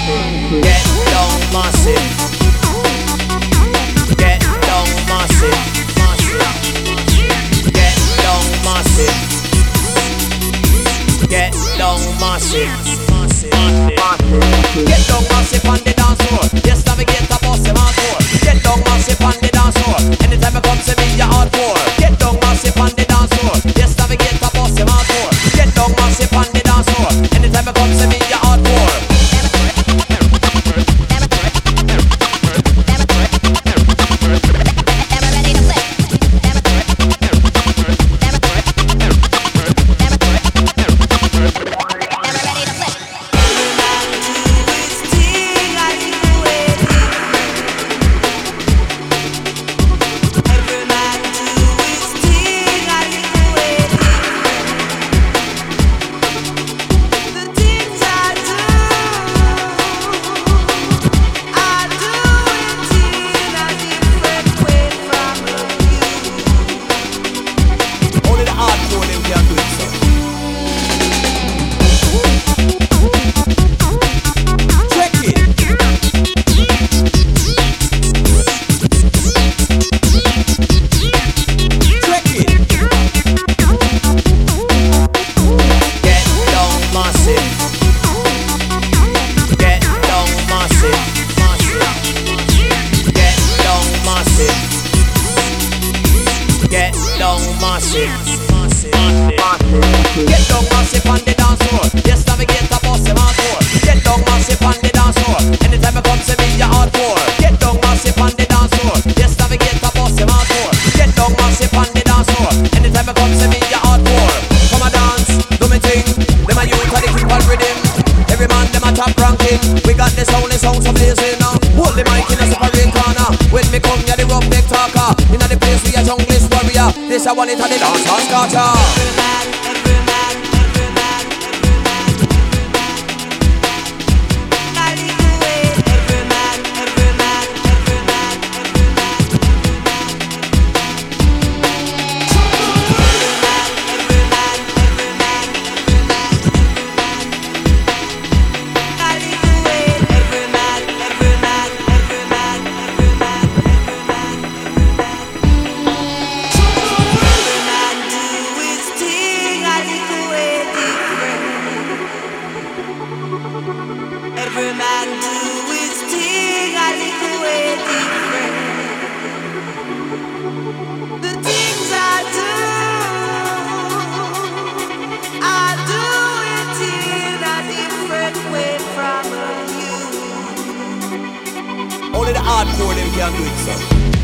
Get down massive. Get massive. massive. Get massive. Get massive. Get down and on the I want it and the dancers scatter. hardcore dem can do it so